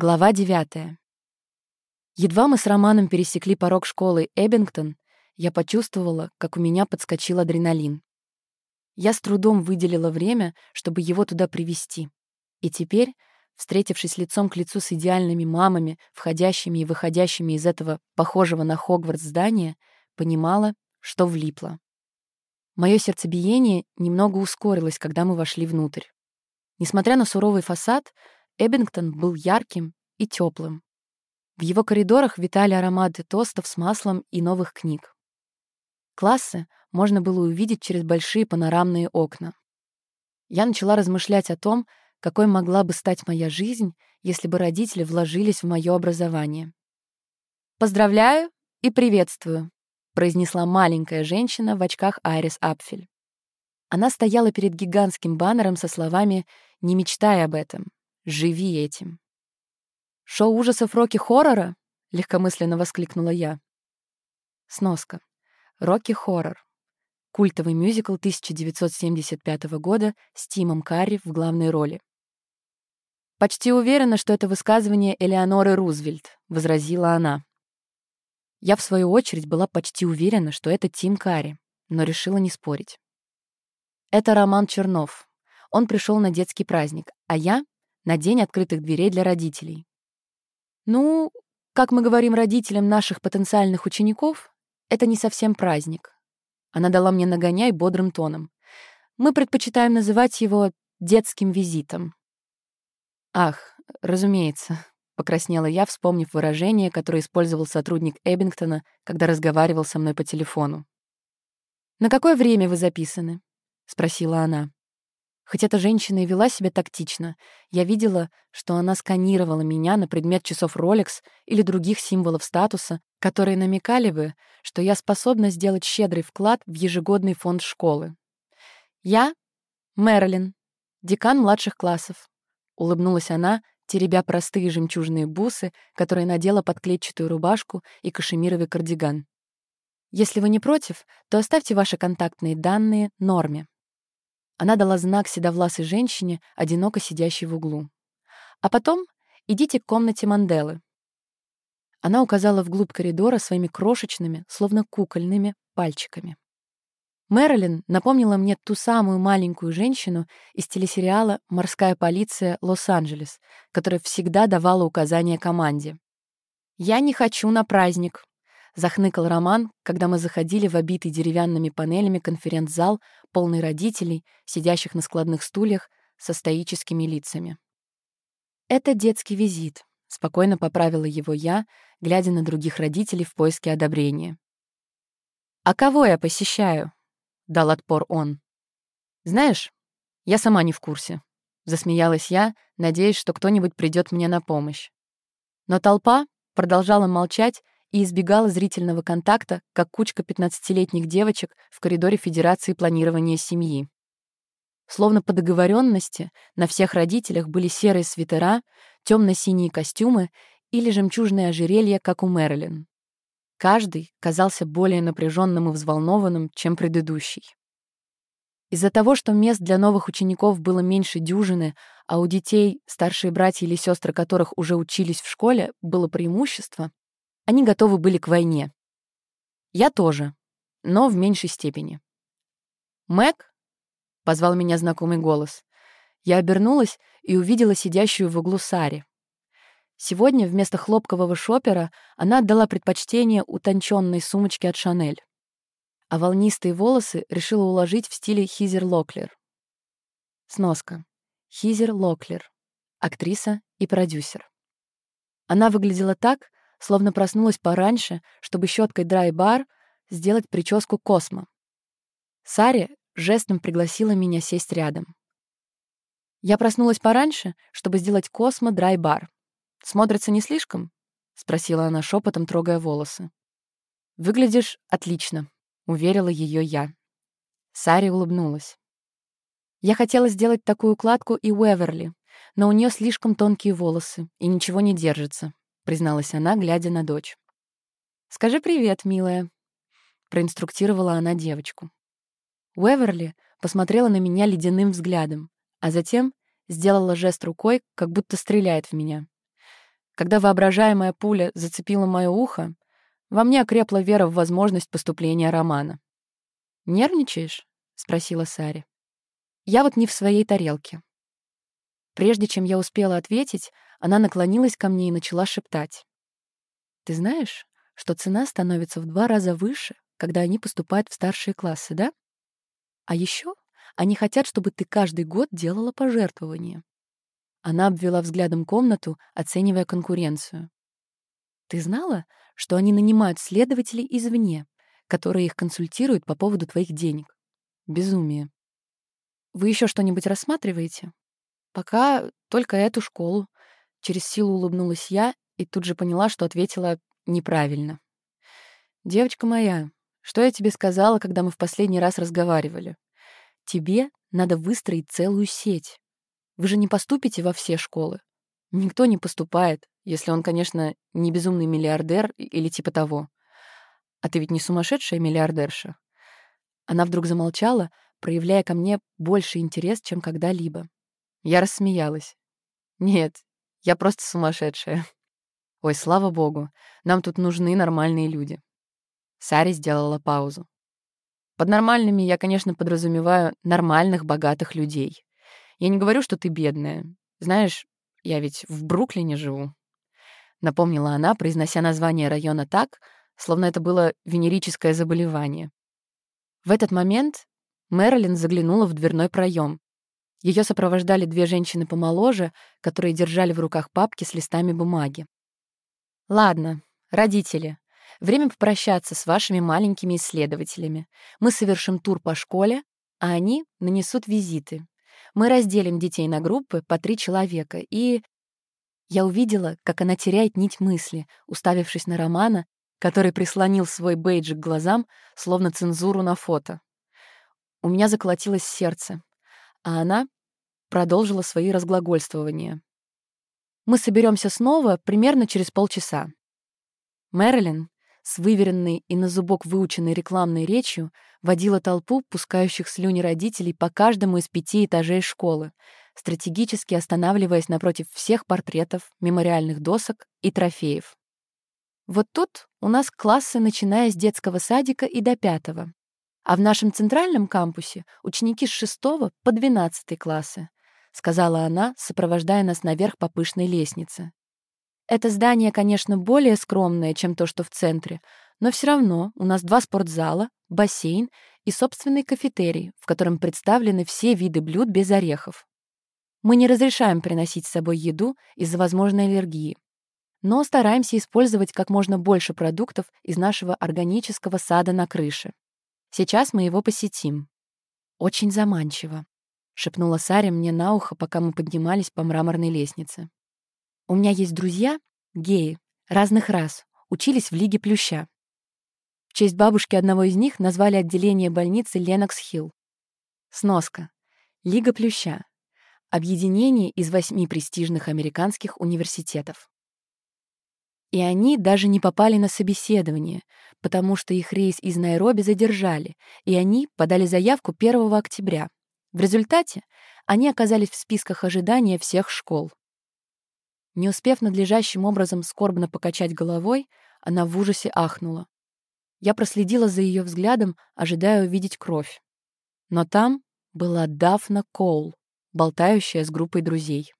Глава 9. Едва мы с Романом пересекли порог школы Эббингтон, я почувствовала, как у меня подскочил адреналин. Я с трудом выделила время, чтобы его туда привести. И теперь, встретившись лицом к лицу с идеальными мамами, входящими и выходящими из этого похожего на Хогвартс здания, понимала, что влипла. Мое сердцебиение немного ускорилось, когда мы вошли внутрь. Несмотря на суровый фасад, Эббингтон был ярким и теплым. В его коридорах витали ароматы тостов с маслом и новых книг. Классы можно было увидеть через большие панорамные окна. Я начала размышлять о том, какой могла бы стать моя жизнь, если бы родители вложились в мое образование. «Поздравляю и приветствую», — произнесла маленькая женщина в очках Айрис Апфель. Она стояла перед гигантским баннером со словами «Не мечтай об этом, Живи этим. «Шоу ужасов Рокки-хоррора?» — легкомысленно воскликнула я. Сноска. Рокки-хоррор. Культовый мюзикл 1975 года с Тимом Карри в главной роли. «Почти уверена, что это высказывание Элеоноры Рузвельт», — возразила она. Я, в свою очередь, была почти уверена, что это Тим Карри, но решила не спорить. Это Роман Чернов. Он пришел на детский праздник, а я на день открытых дверей для родителей. Ну, как мы говорим родителям наших потенциальных учеников, это не совсем праздник. Она дала мне нагоняй бодрым тоном. Мы предпочитаем называть его детским визитом. Ах, разумеется, покраснела я, вспомнив выражение, которое использовал сотрудник Эббингтона, когда разговаривал со мной по телефону. «На какое время вы записаны?» — спросила она. Хоть эта женщина и вела себя тактично, я видела, что она сканировала меня на предмет часов Rolex или других символов статуса, которые намекали бы, что я способна сделать щедрый вклад в ежегодный фонд школы. «Я — Мэрилин, декан младших классов», — улыбнулась она, теребя простые жемчужные бусы, которые надела под клетчатую рубашку и кашемировый кардиган. «Если вы не против, то оставьте ваши контактные данные Норме». Она дала знак седовласой женщине, одиноко сидящей в углу. «А потом идите к комнате Манделы». Она указала вглубь коридора своими крошечными, словно кукольными, пальчиками. Мэрилин напомнила мне ту самую маленькую женщину из телесериала «Морская полиция Лос-Анджелес», которая всегда давала указания команде. «Я не хочу на праздник», Захныкал Роман, когда мы заходили в обитый деревянными панелями конференц-зал, полный родителей, сидящих на складных стульях, со стоическими лицами. «Это детский визит», — спокойно поправила его я, глядя на других родителей в поиске одобрения. «А кого я посещаю?» — дал отпор он. «Знаешь, я сама не в курсе», — засмеялась я, надеясь, что кто-нибудь придет мне на помощь. Но толпа продолжала молчать, и избегала зрительного контакта, как кучка 15-летних девочек в коридоре Федерации планирования семьи. Словно по договоренности, на всех родителях были серые свитера, темно-синие костюмы или жемчужное ожерелье, как у Мэрилин. Каждый казался более напряженным и взволнованным, чем предыдущий. Из-за того, что мест для новых учеников было меньше дюжины, а у детей, старшие братья или сестры которых уже учились в школе, было преимущество, они готовы были к войне. Я тоже, но в меньшей степени. «Мэг?» — позвал меня знакомый голос. Я обернулась и увидела сидящую в углу Сари. Сегодня вместо хлопкового шопера она отдала предпочтение утонченной сумочке от Шанель. А волнистые волосы решила уложить в стиле Хизер Локлер. Сноска. Хизер Локлер. Актриса и продюсер. Она выглядела так, словно проснулась пораньше, чтобы щеткой драй-бар сделать прическу Космо. Саре жестом пригласила меня сесть рядом. Я проснулась пораньше, чтобы сделать Космо драй-бар. Смотрится не слишком? спросила она шепотом, трогая волосы. Выглядишь отлично, уверила ее я. Саре улыбнулась. Я хотела сделать такую укладку и у Эверли, но у нее слишком тонкие волосы и ничего не держится призналась она, глядя на дочь. «Скажи привет, милая», — проинструктировала она девочку. Уэверли посмотрела на меня ледяным взглядом, а затем сделала жест рукой, как будто стреляет в меня. Когда воображаемая пуля зацепила мое ухо, во мне окрепла вера в возможность поступления романа. «Нервничаешь?» — спросила Сари. «Я вот не в своей тарелке». Прежде чем я успела ответить, она наклонилась ко мне и начала шептать. «Ты знаешь, что цена становится в два раза выше, когда они поступают в старшие классы, да? А еще они хотят, чтобы ты каждый год делала пожертвования». Она обвела взглядом комнату, оценивая конкуренцию. «Ты знала, что они нанимают следователей извне, которые их консультируют по поводу твоих денег? Безумие. Вы еще что-нибудь рассматриваете? Пока только эту школу. Через силу улыбнулась я и тут же поняла, что ответила неправильно. «Девочка моя, что я тебе сказала, когда мы в последний раз разговаривали? Тебе надо выстроить целую сеть. Вы же не поступите во все школы. Никто не поступает, если он, конечно, не безумный миллиардер или типа того. А ты ведь не сумасшедшая миллиардерша?» Она вдруг замолчала, проявляя ко мне больше интерес, чем когда-либо. Я рассмеялась. «Нет, я просто сумасшедшая. Ой, слава богу, нам тут нужны нормальные люди». Сари сделала паузу. Под нормальными я, конечно, подразумеваю нормальных, богатых людей. Я не говорю, что ты бедная. Знаешь, я ведь в Бруклине живу. Напомнила она, произнося название района так, словно это было венерическое заболевание. В этот момент Мэрилин заглянула в дверной проем. Ее сопровождали две женщины помоложе, которые держали в руках папки с листами бумаги. «Ладно, родители, время попрощаться с вашими маленькими исследователями. Мы совершим тур по школе, а они нанесут визиты. Мы разделим детей на группы по три человека, и...» Я увидела, как она теряет нить мысли, уставившись на Романа, который прислонил свой бейджик к глазам, словно цензуру на фото. У меня заколотилось сердце, а она продолжила свои разглагольствования. «Мы соберемся снова примерно через полчаса». Мэрилин с выверенной и на зубок выученной рекламной речью водила толпу пускающих слюни родителей по каждому из пяти этажей школы, стратегически останавливаясь напротив всех портретов, мемориальных досок и трофеев. Вот тут у нас классы, начиная с детского садика и до пятого. А в нашем центральном кампусе ученики с шестого по двенадцатый классы, сказала она, сопровождая нас наверх по пышной лестнице. Это здание, конечно, более скромное, чем то, что в центре, но все равно у нас два спортзала, бассейн и собственный кафетерий, в котором представлены все виды блюд без орехов. Мы не разрешаем приносить с собой еду из-за возможной аллергии, но стараемся использовать как можно больше продуктов из нашего органического сада на крыше. Сейчас мы его посетим. Очень заманчиво, шепнула Саря мне на ухо, пока мы поднимались по мраморной лестнице. У меня есть друзья, геи, разных рас, учились в Лиге Плюща. В честь бабушки одного из них назвали отделение больницы Ленокс-Хилл. Сноска. Лига Плюща. Объединение из восьми престижных американских университетов. И они даже не попали на собеседование, потому что их рейс из Найроби задержали, и они подали заявку 1 октября. В результате они оказались в списках ожидания всех школ. Не успев надлежащим образом скорбно покачать головой, она в ужасе ахнула. Я проследила за ее взглядом, ожидая увидеть кровь. Но там была Дафна Коул, болтающая с группой друзей.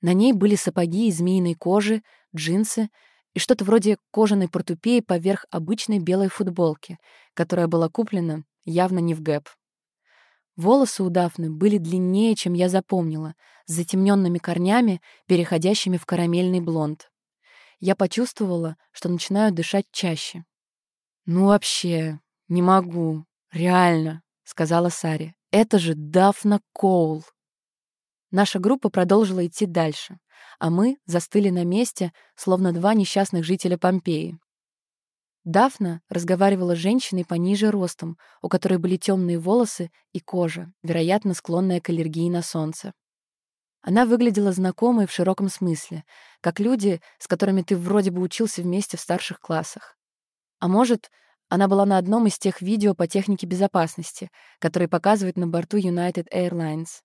На ней были сапоги из змеиной кожи, джинсы и что-то вроде кожаной портупеи поверх обычной белой футболки, которая была куплена явно не в Гэп. Волосы у Дафны были длиннее, чем я запомнила, с затемненными корнями, переходящими в карамельный блонд. Я почувствовала, что начинаю дышать чаще. «Ну вообще, не могу. Реально», — сказала Саре. «Это же Дафна Коул». Наша группа продолжила идти дальше, а мы застыли на месте, словно два несчастных жителя Помпеи. Дафна разговаривала с женщиной пониже ростом, у которой были темные волосы и кожа, вероятно, склонная к аллергии на солнце. Она выглядела знакомой в широком смысле, как люди, с которыми ты вроде бы учился вместе в старших классах. А может, она была на одном из тех видео по технике безопасности, которые показывают на борту United Airlines.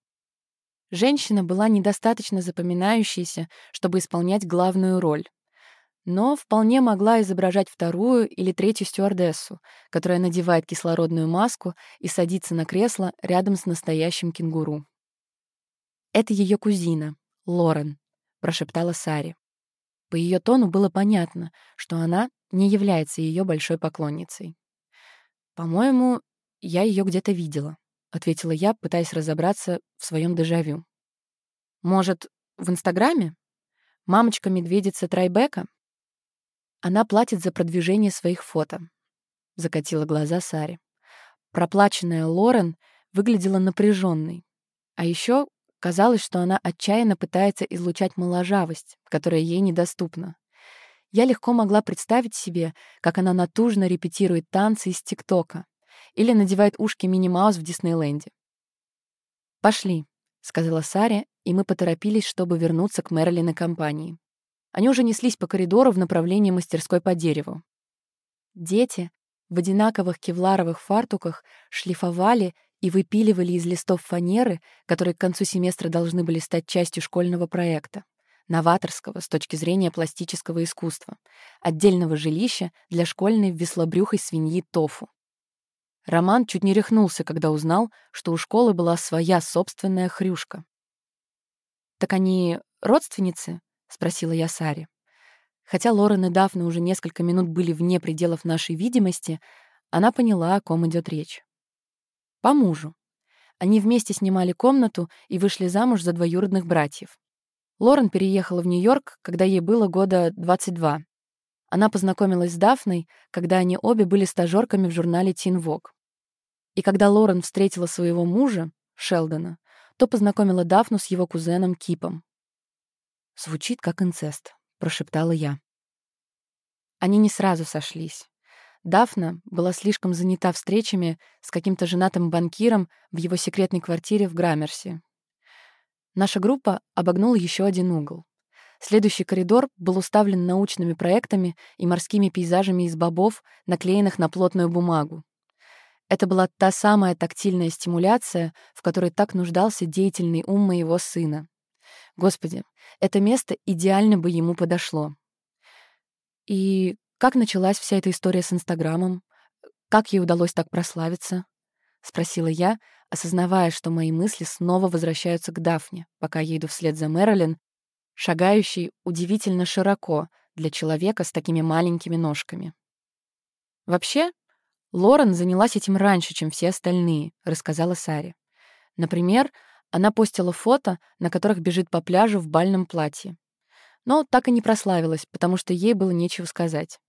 Женщина была недостаточно запоминающейся, чтобы исполнять главную роль. Но вполне могла изображать вторую или третью стюардессу, которая надевает кислородную маску и садится на кресло рядом с настоящим кенгуру. «Это ее кузина, Лорен», — прошептала Сари. По ее тону было понятно, что она не является ее большой поклонницей. «По-моему, я ее где-то видела», — ответила я, пытаясь разобраться в своем дежавю. «Может, в Инстаграме? Мамочка-медведица Трайбека?» «Она платит за продвижение своих фото», — закатила глаза Сари. Проплаченная Лорен выглядела напряженной. А еще казалось, что она отчаянно пытается излучать моложавость, которая ей недоступна. Я легко могла представить себе, как она натужно репетирует танцы из ТикТока или надевает ушки Мини Маус в Диснейленде. «Пошли», — сказала Саре, и мы поторопились, чтобы вернуться к Мэрилин и компании. Они уже неслись по коридору в направлении мастерской по дереву. Дети в одинаковых кевларовых фартуках шлифовали и выпиливали из листов фанеры, которые к концу семестра должны были стать частью школьного проекта, новаторского с точки зрения пластического искусства, отдельного жилища для школьной веслобрюхой свиньи Тофу. Роман чуть не рехнулся, когда узнал, что у школы была своя собственная хрюшка. «Так они родственницы?» — спросила я Саре. Хотя Лорен и Дафна уже несколько минут были вне пределов нашей видимости, она поняла, о ком идет речь. По мужу. Они вместе снимали комнату и вышли замуж за двоюродных братьев. Лорен переехала в Нью-Йорк, когда ей было года 22. Она познакомилась с Дафной, когда они обе были стажёрками в журнале Teen Vogue. И когда Лорен встретила своего мужа, Шелдона, то познакомила Дафну с его кузеном Кипом. «Звучит как инцест», — прошептала я. Они не сразу сошлись. Дафна была слишком занята встречами с каким-то женатым банкиром в его секретной квартире в Граммерсе, Наша группа обогнула еще один угол. Следующий коридор был уставлен научными проектами и морскими пейзажами из бобов, наклеенных на плотную бумагу. Это была та самая тактильная стимуляция, в которой так нуждался деятельный ум моего сына. Господи, это место идеально бы ему подошло. И как началась вся эта история с Инстаграмом? Как ей удалось так прославиться? — спросила я, осознавая, что мои мысли снова возвращаются к Дафне, пока я иду вслед за Мэрилин, шагающей удивительно широко для человека с такими маленькими ножками. Вообще, Лорен занялась этим раньше, чем все остальные, рассказала Саре. Например, она постила фото, на которых бежит по пляжу в бальном платье. Но так и не прославилась, потому что ей было нечего сказать.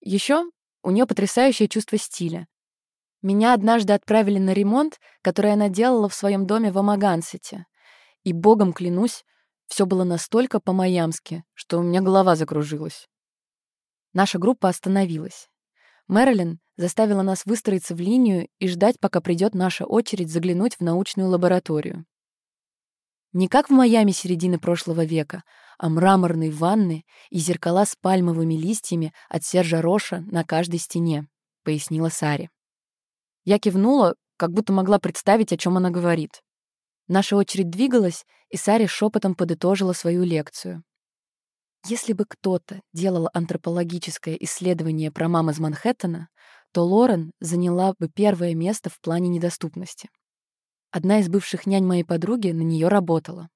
Еще у нее потрясающее чувство стиля. Меня однажды отправили на ремонт, который она делала в своем доме в Амагансете. И, богом клянусь, все было настолько по-майамски, что у меня голова закружилась. Наша группа остановилась. Мэрилин заставила нас выстроиться в линию и ждать, пока придет наша очередь заглянуть в научную лабораторию. Не как в Майами середины прошлого века, а мраморные ванны и зеркала с пальмовыми листьями от Сержа Роша на каждой стене, пояснила Сари. Я кивнула, как будто могла представить, о чем она говорит. Наша очередь двигалась, и Сари шепотом подытожила свою лекцию. Если бы кто-то делал антропологическое исследование про мам из Манхэттена, то Лорен заняла бы первое место в плане недоступности. Одна из бывших нянь моей подруги на нее работала.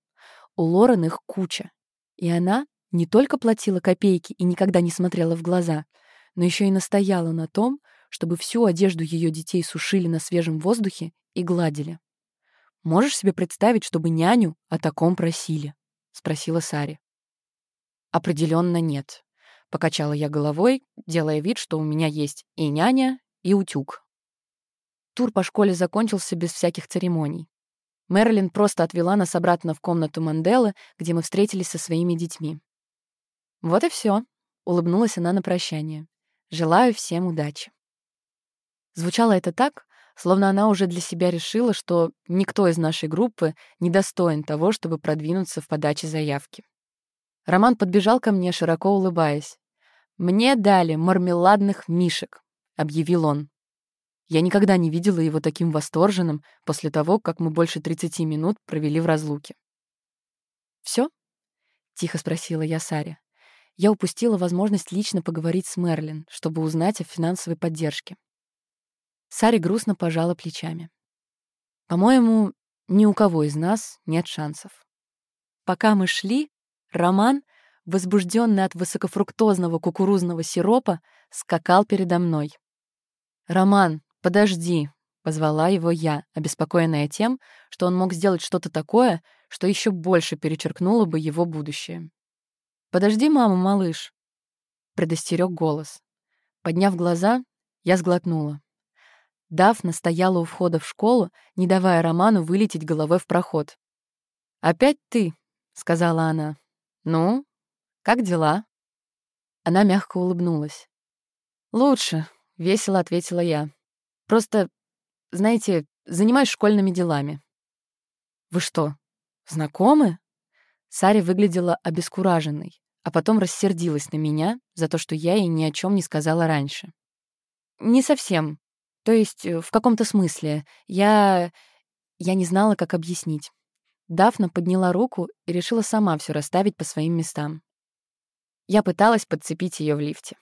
У Лорен их куча. И она не только платила копейки и никогда не смотрела в глаза, но еще и настояла на том, чтобы всю одежду ее детей сушили на свежем воздухе и гладили. «Можешь себе представить, чтобы няню о таком просили?» — спросила Сари. Определенно нет», — покачала я головой, делая вид, что у меня есть и няня, и утюг. Тур по школе закончился без всяких церемоний. Мерлин просто отвела нас обратно в комнату Манделы, где мы встретились со своими детьми. «Вот и все, улыбнулась она на прощание. «Желаю всем удачи». Звучало это так, словно она уже для себя решила, что никто из нашей группы не достоин того, чтобы продвинуться в подаче заявки. Роман подбежал ко мне, широко улыбаясь. «Мне дали мармеладных мишек», — объявил он. Я никогда не видела его таким восторженным после того, как мы больше 30 минут провели в разлуке. Все? тихо спросила я Саре. Я упустила возможность лично поговорить с Мерлин, чтобы узнать о финансовой поддержке. Саре грустно пожала плечами. По-моему, ни у кого из нас нет шансов. Пока мы шли, Роман, возбужденный от высокофруктозного кукурузного сиропа, скакал передо мной. «Роман, подожди», — позвала его я, обеспокоенная тем, что он мог сделать что-то такое, что еще больше перечеркнуло бы его будущее. «Подожди маму, малыш», — предостерег голос. Подняв глаза, я сглотнула. Дафна стояла у входа в школу, не давая Роману вылететь головой в проход. «Опять ты?» — сказала она. «Ну, как дела?» Она мягко улыбнулась. «Лучше», — весело ответила я. «Просто, знаете, занимаюсь школьными делами». «Вы что, знакомы?» Саря выглядела обескураженной, а потом рассердилась на меня за то, что я ей ни о чем не сказала раньше. «Не совсем. То есть, э, в каком-то смысле. Я... я не знала, как объяснить. Дафна подняла руку и решила сама все расставить по своим местам. Я пыталась подцепить ее в лифте.